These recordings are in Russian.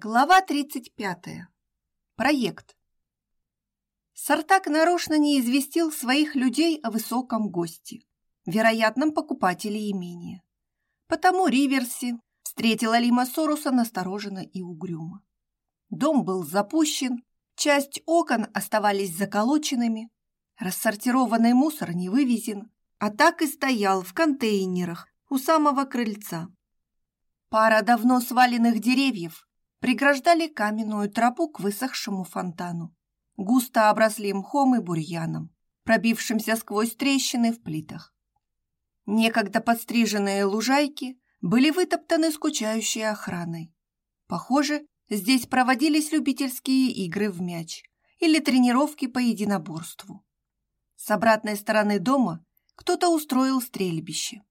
Глава 35. Проект. Сартак нарочно не известил своих людей о высоком госте, вероятном покупателе имения. Потому Риверси встретила Лима Соруса настороженно и угрюмо. Дом был запущен, часть окон оставались заколоченными, рассортированный мусор не вывезен, а так и стоял в контейнерах у самого крыльца. Пара давно сваленных деревьев – преграждали каменную тропу к высохшему фонтану. Густо обросли мхом и бурьяном, пробившимся сквозь трещины в плитах. Некогда подстриженные лужайки были вытоптаны скучающей охраной. Похоже, здесь проводились любительские игры в мяч или тренировки по единоборству. С обратной стороны дома кто-то устроил стрельбище.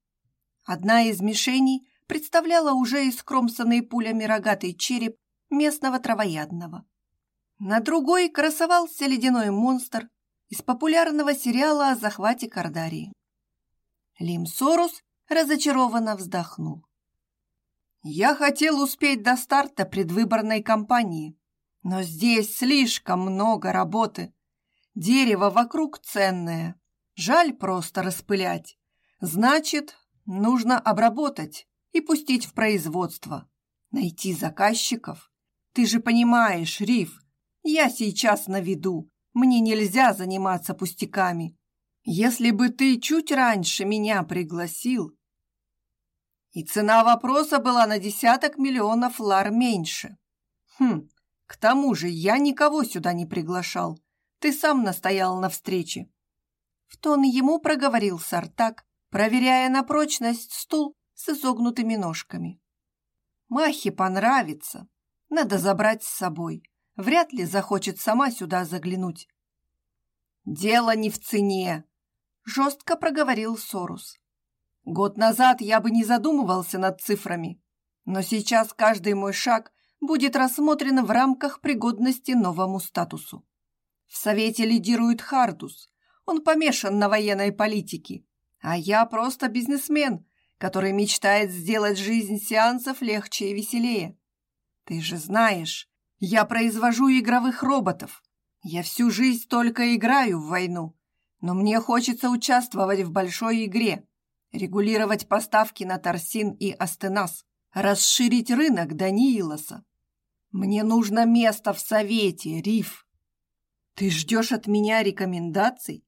Одна из мишеней представляла уже искромсанный пулями рогатый череп местного травоядного. На другой красовался ледяной монстр из популярного сериала о захвате Кардарии. Лим Сорус разочарованно вздохнул. «Я хотел успеть до старта предвыборной кампании, но здесь слишком много работы. Дерево вокруг ценное, жаль просто распылять. Значит, нужно обработать и пустить в производство, найти заказчиков. Ты же понимаешь, Риф, я сейчас на виду, мне нельзя заниматься пустяками. Если бы ты чуть раньше меня пригласил, и цена вопроса была на десяток миллионов лар меньше. Хм, к тому же я никого сюда не приглашал. Ты сам настоял на встрече. В тон ему проговорил Сартак, проверяя на прочность стул с изогнутыми ножками. Махе понравится. Надо забрать с собой. Вряд ли захочет сама сюда заглянуть. «Дело не в цене», — жестко проговорил Сорус. «Год назад я бы не задумывался над цифрами, но сейчас каждый мой шаг будет рассмотрен в рамках пригодности новому статусу. В Совете лидирует Хардус, он помешан на военной политике, а я просто бизнесмен, который мечтает сделать жизнь сеансов легче и веселее. Ты же знаешь, я произвожу игровых роботов. Я всю жизнь только играю в войну, но мне хочется участвовать в большой игре, регулировать поставки на Торсин и Астенас, расширить рынок Даниилоса. Мне нужно место в совете, Риф. Ты ждешь от меня рекомендаций?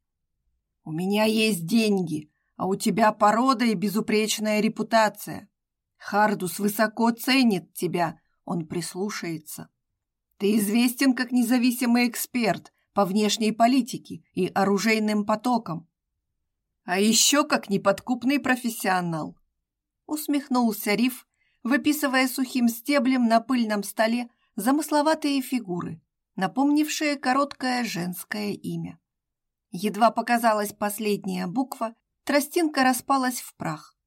У меня есть деньги, а у тебя порода и безупречная репутация. Хардус высоко ценит тебя, он прислушается. Ты известен как независимый эксперт по внешней политике и оружейным потокам. А еще как неподкупный профессионал. Усмехнулся Риф, выписывая сухим стеблем на пыльном столе замысловатые фигуры, напомнившие короткое женское имя. Едва показалась последняя буква, Тростинка распалась в прах.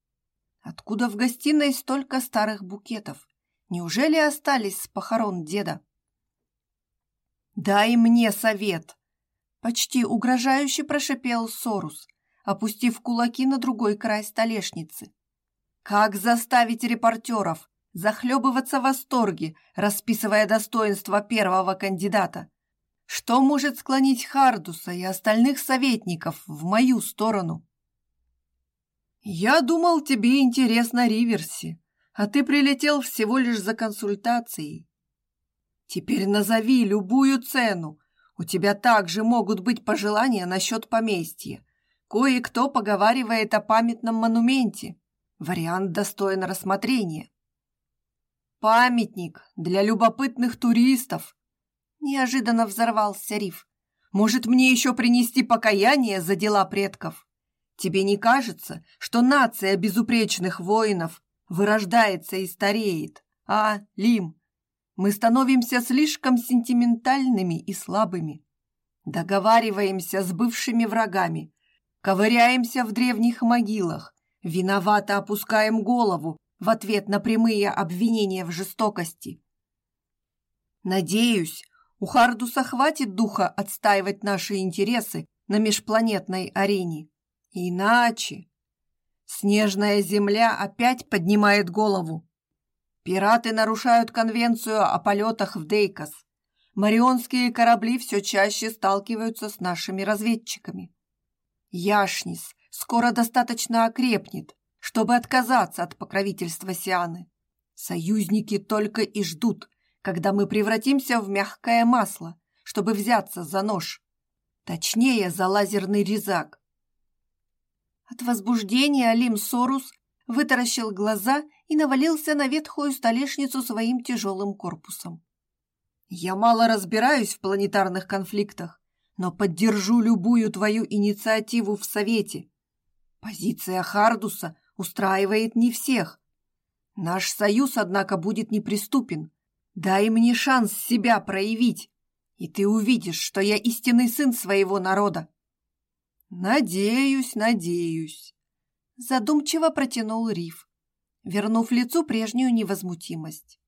Откуда в гостиной столько старых букетов? Неужели остались с похорон деда? «Дай мне совет!» Почти угрожающе прошипел Сорус, опустив кулаки на другой край столешницы. «Как заставить репортеров захлебываться в восторге, расписывая достоинства первого кандидата? Что может склонить Хардуса и остальных советников в мою сторону?» «Я думал, тебе интересно Риверси, а ты прилетел всего лишь за консультацией. Теперь назови любую цену. У тебя также могут быть пожелания насчет поместья. Кое-кто поговаривает о памятном монументе. Вариант достоин рассмотрения. Памятник для любопытных туристов. Неожиданно взорвался Риф. Может, мне еще принести покаяние за дела предков? Тебе не кажется, что нация безупречных воинов вырождается и стареет, а, Лим? Мы становимся слишком сентиментальными и слабыми. Договариваемся с бывшими врагами, ковыряемся в древних могилах, виновато опускаем голову в ответ на прямые обвинения в жестокости. Надеюсь, у Хардуса хватит духа отстаивать наши интересы на межпланетной арене. Иначе снежная земля опять поднимает голову. Пираты нарушают конвенцию о полетах в Дейкос. Марионские корабли все чаще сталкиваются с нашими разведчиками. Яшнис скоро достаточно окрепнет, чтобы отказаться от покровительства Сианы. Союзники только и ждут, когда мы превратимся в мягкое масло, чтобы взяться за нож. Точнее, за лазерный резак. От возбуждения Алим Сорус вытаращил глаза и навалился на ветхую столешницу своим тяжелым корпусом. «Я мало разбираюсь в планетарных конфликтах, но поддержу любую твою инициативу в Совете. Позиция Хардуса устраивает не всех. Наш союз, однако, будет неприступен. Дай мне шанс себя проявить, и ты увидишь, что я истинный сын своего народа. Надеюсь, надеюсь. Задумчиво протянул Риф, вернув лицу прежнюю невозмутимость.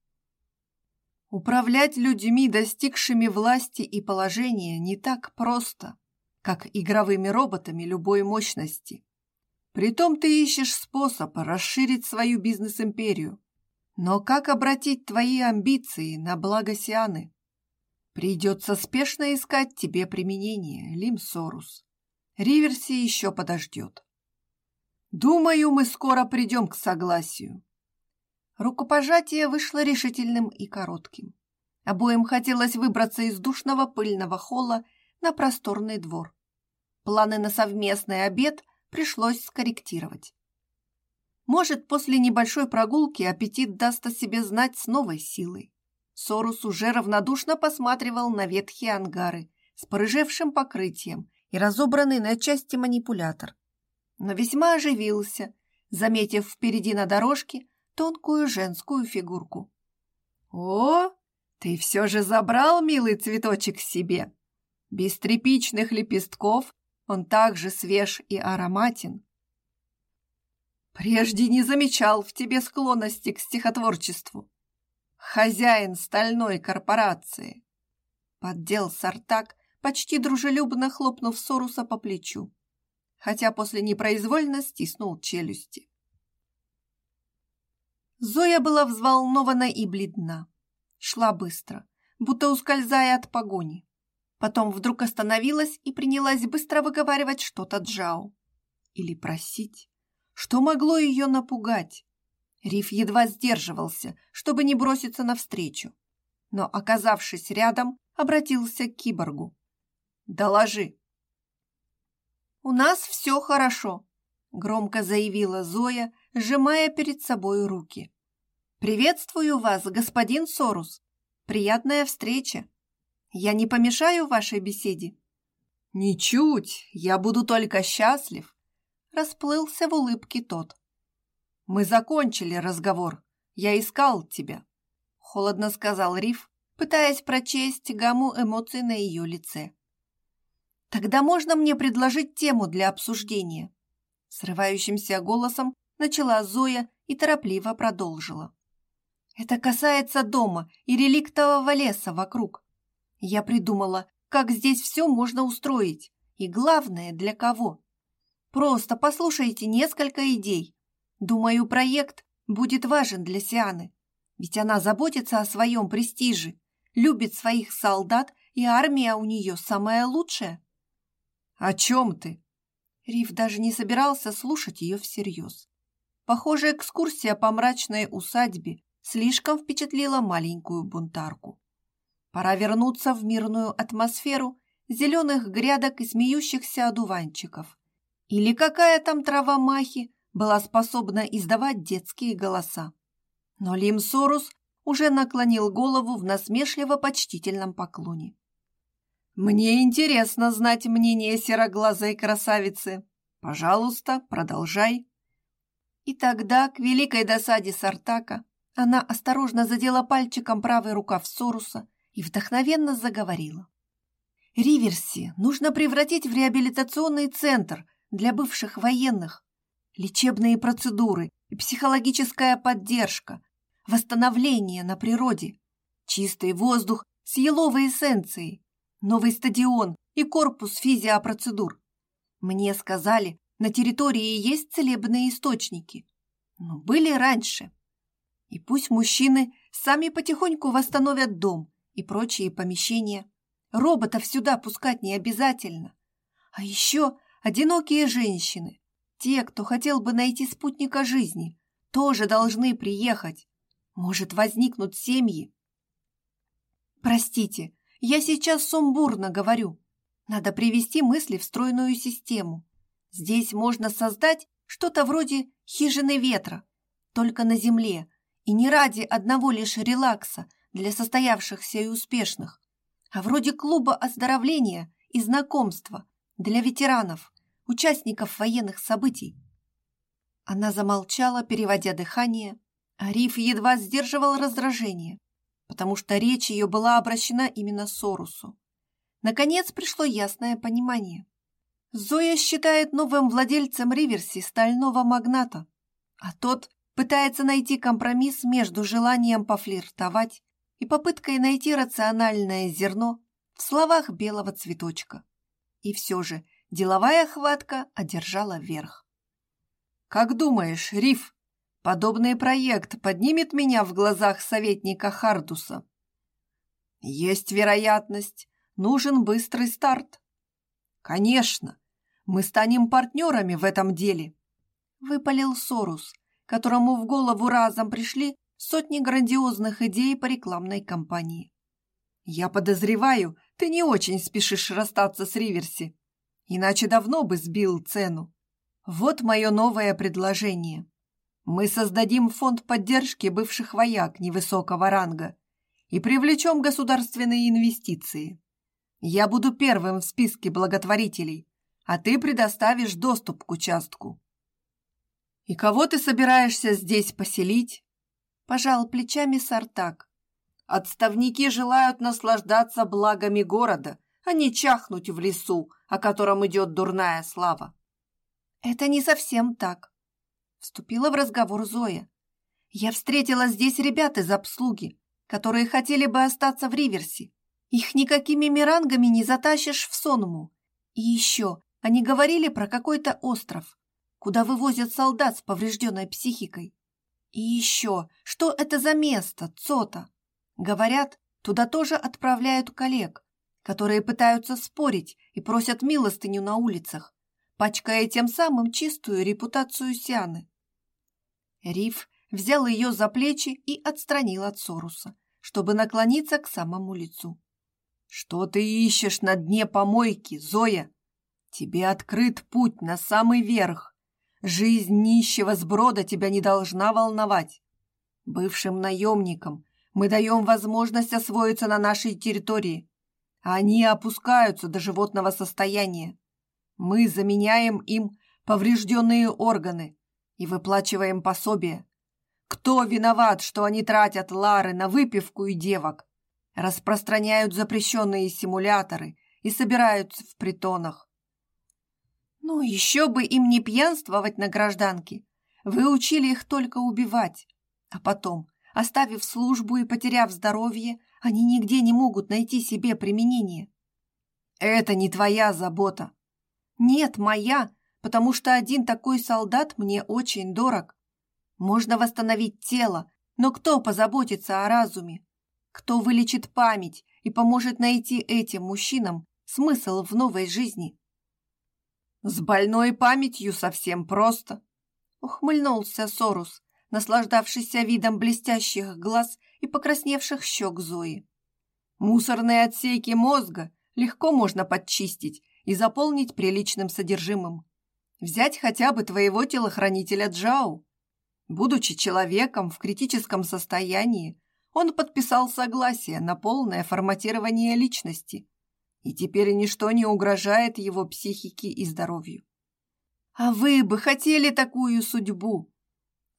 Управлять людьми, достигшими власти и положения, не так просто, как игровыми роботами любой мощности. Притом ты ищешь способ расширить свою бизнес-империю. Но как обратить твои амбиции на благо Сианы? Придется спешно искать тебе применение, Лимсорус. Риверси еще подождет. Думаю, мы скоро придем к согласию. Рукопожатие вышло решительным и коротким. Обоим хотелось выбраться из душного пыльного холла на просторный двор. Планы на совместный обед пришлось скорректировать. Может, после небольшой прогулки аппетит даст о себе знать с новой силой. Сорус уже равнодушно посматривал на ветхие ангары с порыжевшим покрытием и разобранный на части манипулятор. Но весьма оживился, заметив впереди на дорожке тонкую женскую фигурку. «О, ты все же забрал, милый цветочек, себе! Без тряпичных лепестков он также свеж и ароматен. Прежде не замечал в тебе склонности к стихотворчеству хозяин стальной корпорации!» Поддел Сартак, почти дружелюбно хлопнув Соруса по плечу, хотя после непроизвольно стиснул челюсти. Зоя была взволнована и бледна. Шла быстро, будто ускользая от погони. Потом вдруг остановилась и принялась быстро выговаривать что-то Джао. Или просить. Что могло ее напугать? Риф едва сдерживался, чтобы не броситься навстречу. Но, оказавшись рядом, обратился к киборгу. «Доложи». «У нас все хорошо», — громко заявила Зоя, сжимая перед собой руки. «Приветствую вас, господин Сорус. Приятная встреча. Я не помешаю вашей беседе?» «Ничуть, я буду только счастлив», — расплылся в улыбке тот. «Мы закончили разговор. Я искал тебя», — холодно сказал Риф, пытаясь прочесть гамму эмоций на ее лице. «Тогда можно мне предложить тему для обсуждения?» Срывающимся голосом начала Зоя и торопливо продолжила. «Это касается дома и реликтового леса вокруг. Я придумала, как здесь все можно устроить, и главное, для кого. Просто послушайте несколько идей, Думаю, проект будет важен для Сианы, ведь она заботится о своем престиже, любит своих солдат, и армия у нее самая лучшая. «О чем ты?» Риф даже не собирался слушать ее всерьез. Похоже, экскурсия по мрачной усадьбе слишком впечатлила маленькую бунтарку. Пора вернуться в мирную атмосферу зеленых грядок и смеющихся одуванчиков. Или какая там трава махи была способна издавать детские голоса. Но Лим Сорус уже наклонил голову в насмешливо-почтительном поклоне. «Мне интересно знать мнение сероглазой красавицы. Пожалуйста, продолжай». И тогда, к великой досаде Сартака, она осторожно задела пальчиком правый рукав Соруса и вдохновенно заговорила. «Риверси нужно превратить в реабилитационный центр для бывших военных, лечебные процедуры и психологическая поддержка, восстановление на природе, чистый воздух с еловой эссенцией, новый стадион и корпус физиопроцедур. Мне сказали, на территории есть целебные источники. Но были раньше. И пусть мужчины сами потихоньку восстановят дом и прочие помещения. Роботов сюда пускать не обязательно. А еще одинокие женщины, те, кто хотел бы найти спутника жизни, тоже должны приехать. Может, возникнут семьи. Простите, я сейчас сумбурно говорю. Надо привести мысли в стройную систему. Здесь можно создать что-то вроде хижины ветра, только на земле, и не ради одного лишь релакса для состоявшихся и успешных, а вроде клуба оздоровления и знакомства для ветеранов, участников военных событий. Она замолчала, переводя дыхание, а Риф едва сдерживал раздражение, потому что речь ее была обращена именно Сорусу. Наконец пришло ясное понимание. Зоя считает новым владельцем Риверси стального магната, а тот пытается найти компромисс между желанием пофлиртовать и попыткой найти рациональное зерно в словах белого цветочка. И все же деловая хватка одержала верх. «Как думаешь, Риф, подобный проект поднимет меня в глазах советника Хардуса?» «Есть вероятность. Нужен быстрый старт». «Конечно. Мы станем партнерами в этом деле», — выпалил Сорус, которому в голову разом пришли сотни грандиозных идей по рекламной кампании. «Я подозреваю, ты не очень спешишь расстаться с Риверси, иначе давно бы сбил цену. Вот мое новое предложение. Мы создадим фонд поддержки бывших вояк невысокого ранга и привлечем государственные инвестиции. Я буду первым в списке благотворителей, а ты предоставишь доступ к участку. «И кого ты собираешься здесь поселить?» Пожал плечами Сартак. «Отставники желают наслаждаться благами города, а не чахнуть в лесу, о котором идет дурная слава. «Это не совсем так», — вступила в разговор Зоя. «Я встретила здесь ребят из обслуги, которые хотели бы остаться в Риверсе. Их никакими мирангами не затащишь в Сонму. И еще они говорили про какой-то остров, куда вывозят солдат с поврежденной психикой. И еще, что это за место, Цота? Говорят, туда тоже отправляют коллег, которые пытаются спорить и просят милостыню на улицах пачкая тем самым чистую репутацию Сианы. Риф взял ее за плечи и отстранил от Соруса, чтобы наклониться к самому лицу. «Что ты ищешь на дне помойки, Зоя? Тебе открыт путь на самый верх. Жизнь нищего сброда тебя не должна волновать. Бывшим наемникам мы даем возможность освоиться на нашей территории, они опускаются до животного состояния. Мы заменяем им поврежденные органы и выплачиваем пособие. Кто виноват, что они тратят лары на выпивку и девок, распространяют запрещенные симуляторы и собираются в притонах? Ну, еще бы им не пьянствовать на гражданке. Вы учили их только убивать. А потом, оставив службу и потеряв здоровье, они нигде не могут найти себе применение. Это не твоя забота. Нет, моя, потому что один такой солдат мне очень дорог. Можно восстановить тело, но кто позаботится о разуме? Кто вылечит память и поможет найти этим мужчинам смысл в новой жизни? С больной памятью совсем просто, ухмыльнулся Сорус, наслаждавшийся видом блестящих глаз и покрасневших щек Зои. Мусорные отсеки мозга легко можно подчистить и заполнить приличным содержимым. Взять хотя бы твоего телохранителя Джау. Будучи человеком в критическом состоянии, он подписал согласие на полное форматирование личности, и теперь ничто не угрожает его психике и здоровью. А вы бы хотели такую судьбу?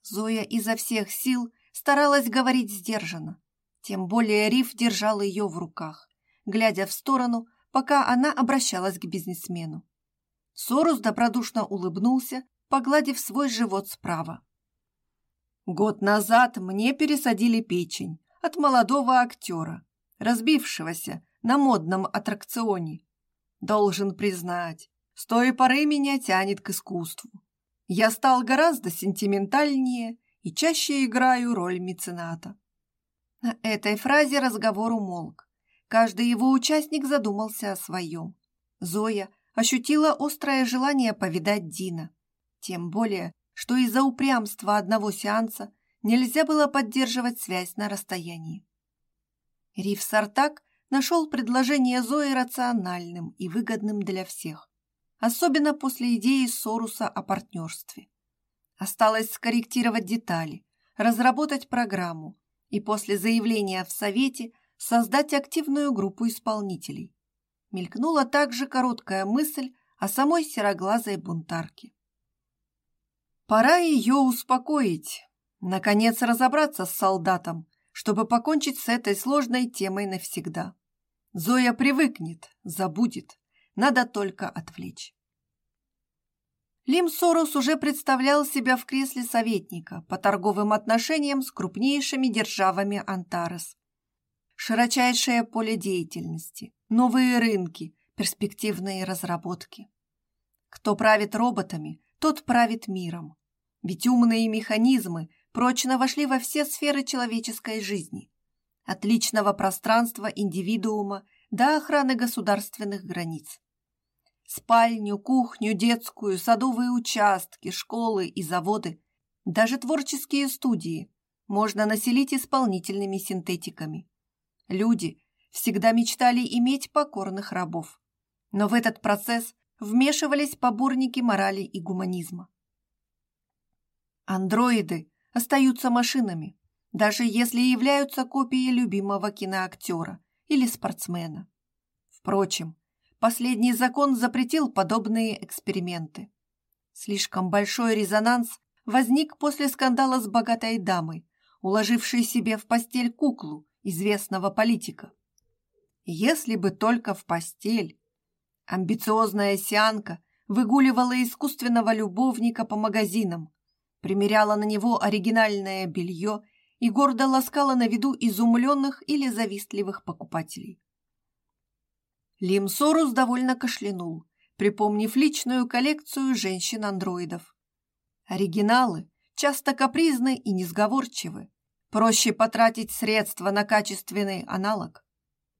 Зоя изо всех сил старалась говорить сдержанно. Тем более Риф держал ее в руках, глядя в сторону, пока она обращалась к бизнесмену. Сорус добродушно улыбнулся, погладив свой живот справа. Год назад мне пересадили печень от молодого актера, разбившегося на модном аттракционе. Должен признать, с той поры меня тянет к искусству. Я стал гораздо сентиментальнее и чаще играю роль мецената. На этой фразе разговор умолк. Каждый его участник задумался о своем. Зоя ощутила острое желание повидать Дина. Тем более, что из-за упрямства одного сеанса нельзя было поддерживать связь на расстоянии. Риф Сартак нашел предложение Зои рациональным и выгодным для всех, особенно после идеи Соруса о партнерстве. Осталось скорректировать детали, разработать программу и после заявления в Совете создать активную группу исполнителей. Мелькнула также короткая мысль о самой сероглазой бунтарке. Пора ее успокоить, наконец разобраться с солдатом, чтобы покончить с этой сложной темой навсегда. Зоя привыкнет, забудет, надо только отвлечь. Лим Сорос уже представлял себя в кресле советника по торговым отношениям с крупнейшими державами Антарес. Широчайшее поле деятельности, новые рынки, перспективные разработки. Кто правит роботами, тот правит миром. Ведь умные механизмы прочно вошли во все сферы человеческой жизни. От личного пространства индивидуума до охраны государственных границ. Спальню, кухню, детскую, садовые участки, школы и заводы, даже творческие студии можно населить исполнительными синтетиками. Люди всегда мечтали иметь покорных рабов. Но в этот процесс вмешивались поборники морали и гуманизма. Андроиды остаются машинами, даже если являются копией любимого киноактера или спортсмена. Впрочем, Последний закон запретил подобные эксперименты. Слишком большой резонанс возник после скандала с богатой дамой, уложившей себе в постель куклу известного политика. Если бы только в постель. Амбициозная сианка выгуливала искусственного любовника по магазинам, примеряла на него оригинальное белье и гордо ласкала на виду изумленных или завистливых покупателей. Лимсорус довольно кашлянул, припомнив личную коллекцию женщин-андроидов. Оригиналы часто капризны и несговорчивы. Проще потратить средства на качественный аналог.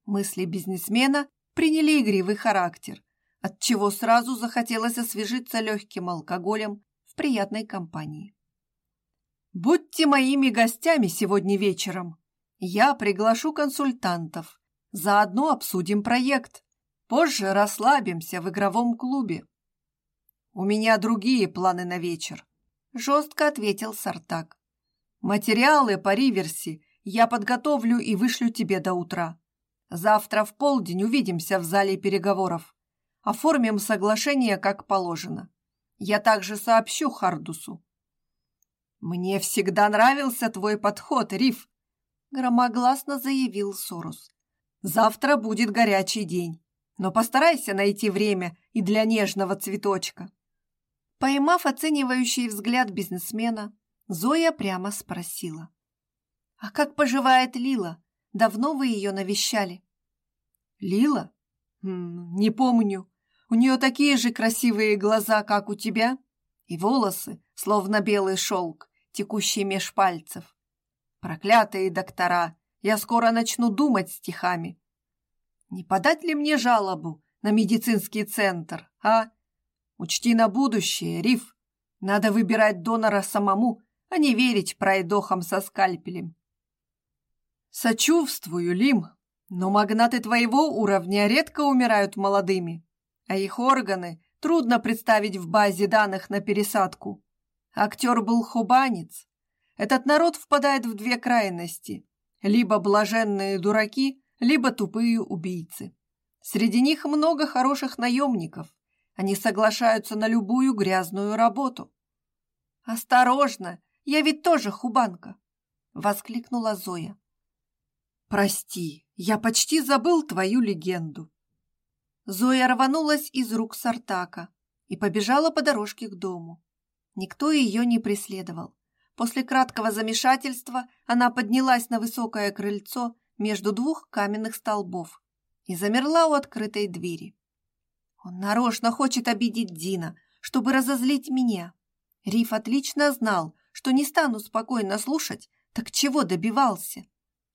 Мысли бизнесмена приняли игривый характер, отчего сразу захотелось освежиться легким алкоголем в приятной компании. «Будьте моими гостями сегодня вечером. Я приглашу консультантов. Заодно обсудим проект. Позже расслабимся в игровом клубе. У меня другие планы на вечер, жестко ответил Сартак. Материалы по Риверси я подготовлю и вышлю тебе до утра. Завтра в полдень увидимся в зале переговоров. Оформим соглашение как положено. Я также сообщу Хардусу. Мне всегда нравился твой подход, Риф, громогласно заявил Сорус. Завтра будет горячий день но постарайся найти время и для нежного цветочка». Поймав оценивающий взгляд бизнесмена, Зоя прямо спросила. «А как поживает Лила? Давно вы ее навещали?» «Лила? не помню. У нее такие же красивые глаза, как у тебя, и волосы, словно белый шелк, текущий меж пальцев. Проклятые доктора, я скоро начну думать стихами. Не подать ли мне жалобу на медицинский центр, а? Учти на будущее, Риф. Надо выбирать донора самому, а не верить пройдохам со скальпелем. Сочувствую, Лим, но магнаты твоего уровня редко умирают молодыми, а их органы трудно представить в базе данных на пересадку. Актер был хубанец. Этот народ впадает в две крайности. Либо блаженные дураки, либо тупые убийцы. Среди них много хороших наемников. Они соглашаются на любую грязную работу. «Осторожно! Я ведь тоже хубанка!» — воскликнула Зоя. «Прости, я почти забыл твою легенду». Зоя рванулась из рук Сартака и побежала по дорожке к дому. Никто ее не преследовал. После краткого замешательства она поднялась на высокое крыльцо между двух каменных столбов и замерла у открытой двери. Он нарочно хочет обидеть Дина, чтобы разозлить меня. Риф отлично знал, что не стану спокойно слушать, так чего добивался?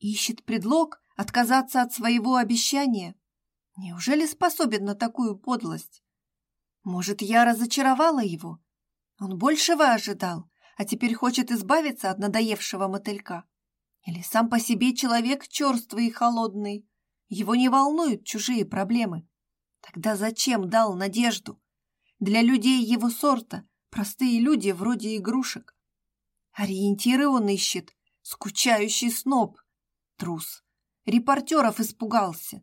Ищет предлог отказаться от своего обещания. Неужели способен на такую подлость? Может, я разочаровала его? Он большего ожидал, а теперь хочет избавиться от надоевшего мотылька. Или сам по себе человек черствый и холодный. Его не волнуют чужие проблемы. Тогда зачем дал надежду? Для людей его сорта простые люди вроде игрушек. Ориентиры он ищет, скучающий сноб, трус. Репортеров испугался.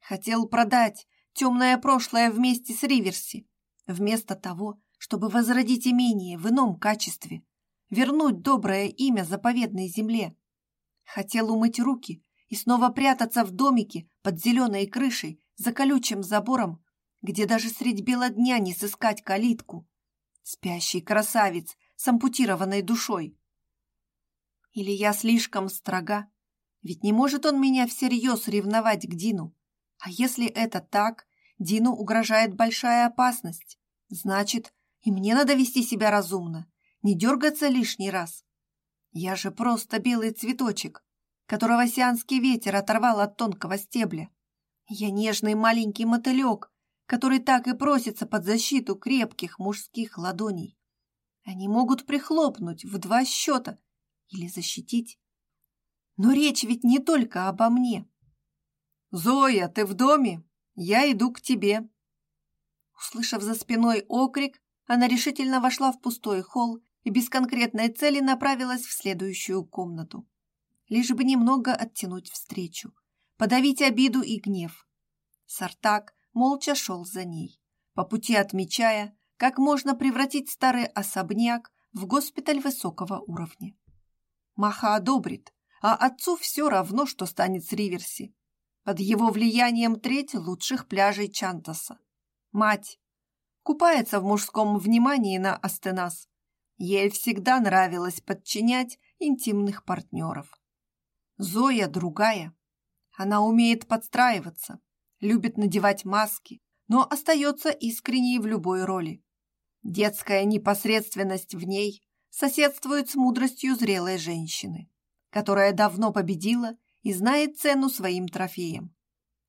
Хотел продать темное прошлое вместе с Риверси, вместо того, чтобы возродить имение в ином качестве, вернуть доброе имя заповедной земле. Хотел умыть руки и снова прятаться в домике под зеленой крышей за колючим забором, где даже средь бела дня не сыскать калитку. Спящий красавец с ампутированной душой. Или я слишком строга? Ведь не может он меня всерьез ревновать к Дину. А если это так, Дину угрожает большая опасность. Значит, и мне надо вести себя разумно, не дергаться лишний раз. Я же просто белый цветочек, которого сианский ветер оторвал от тонкого стебля. Я нежный маленький мотылек, который так и просится под защиту крепких мужских ладоней. Они могут прихлопнуть в два счета или защитить. Но речь ведь не только обо мне. «Зоя, ты в доме? Я иду к тебе!» Услышав за спиной окрик, она решительно вошла в пустой холл и без конкретной цели направилась в следующую комнату. Лишь бы немного оттянуть встречу, подавить обиду и гнев. Сартак молча шел за ней, по пути отмечая, как можно превратить старый особняк в госпиталь высокого уровня. Маха одобрит, а отцу все равно, что станет с Риверси. Под его влиянием треть лучших пляжей Чантаса. Мать. Купается в мужском внимании на Астенас. Ей всегда нравилось подчинять интимных партнеров. Зоя другая. Она умеет подстраиваться, любит надевать маски, но остается искренней в любой роли. Детская непосредственность в ней соседствует с мудростью зрелой женщины, которая давно победила и знает цену своим трофеям.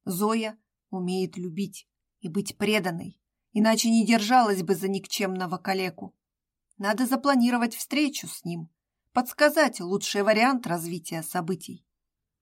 Зоя умеет любить и быть преданной, иначе не держалась бы за никчемного калеку. Надо запланировать встречу с ним, подсказать лучший вариант развития событий.